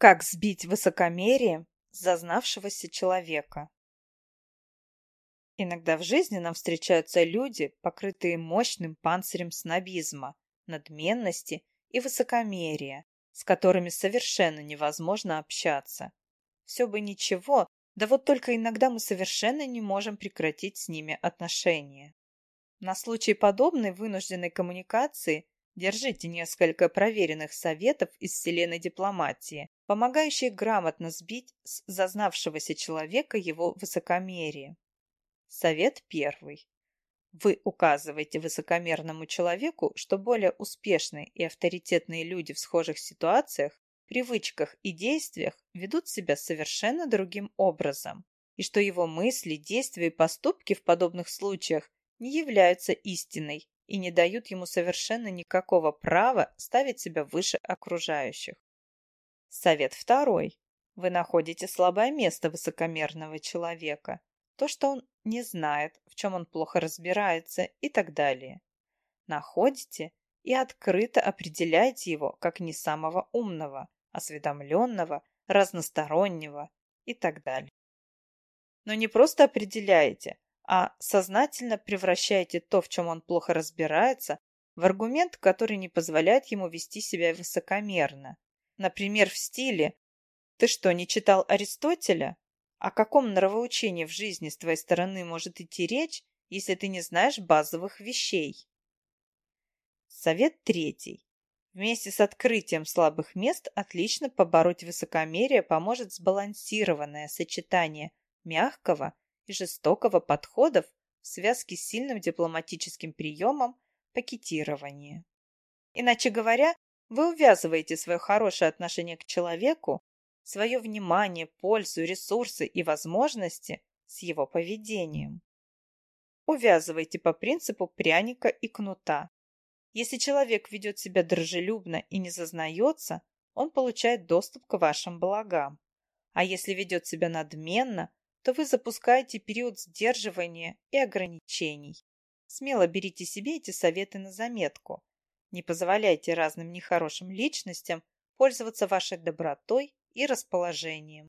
Как сбить высокомерие зазнавшегося человека? Иногда в жизни нам встречаются люди, покрытые мощным панцирем снобизма, надменности и высокомерия, с которыми совершенно невозможно общаться. Все бы ничего, да вот только иногда мы совершенно не можем прекратить с ними отношения. На случай подобной вынужденной коммуникации Держите несколько проверенных советов из вселенной дипломатии, помогающих грамотно сбить с зазнавшегося человека его высокомерие. Совет первый. Вы указываете высокомерному человеку, что более успешные и авторитетные люди в схожих ситуациях, привычках и действиях ведут себя совершенно другим образом, и что его мысли, действия и поступки в подобных случаях не являются истиной, и не дают ему совершенно никакого права ставить себя выше окружающих. Совет второй. Вы находите слабое место высокомерного человека, то, что он не знает, в чем он плохо разбирается и так далее. Находите и открыто определяете его как не самого умного, осведомленного, разностороннего и так далее. Но не просто определяете, а сознательно превращаете то, в чем он плохо разбирается, в аргумент, который не позволяет ему вести себя высокомерно. Например, в стиле «Ты что, не читал Аристотеля? О каком нравоучении в жизни с твоей стороны может идти речь, если ты не знаешь базовых вещей?» Совет третий. Вместе с открытием слабых мест отлично побороть высокомерие поможет сбалансированное сочетание мягкого жестокого подходов в связке с сильным дипломатическим приемом пакетирования. Иначе говоря, вы увязываете свое хорошее отношение к человеку, свое внимание, пользу, ресурсы и возможности с его поведением. Увязывайте по принципу пряника и кнута. Если человек ведет себя дружелюбно и не зазнается, он получает доступ к вашим благам. А если ведет себя надменно, то вы запускаете период сдерживания и ограничений. Смело берите себе эти советы на заметку. Не позволяйте разным нехорошим личностям пользоваться вашей добротой и расположением.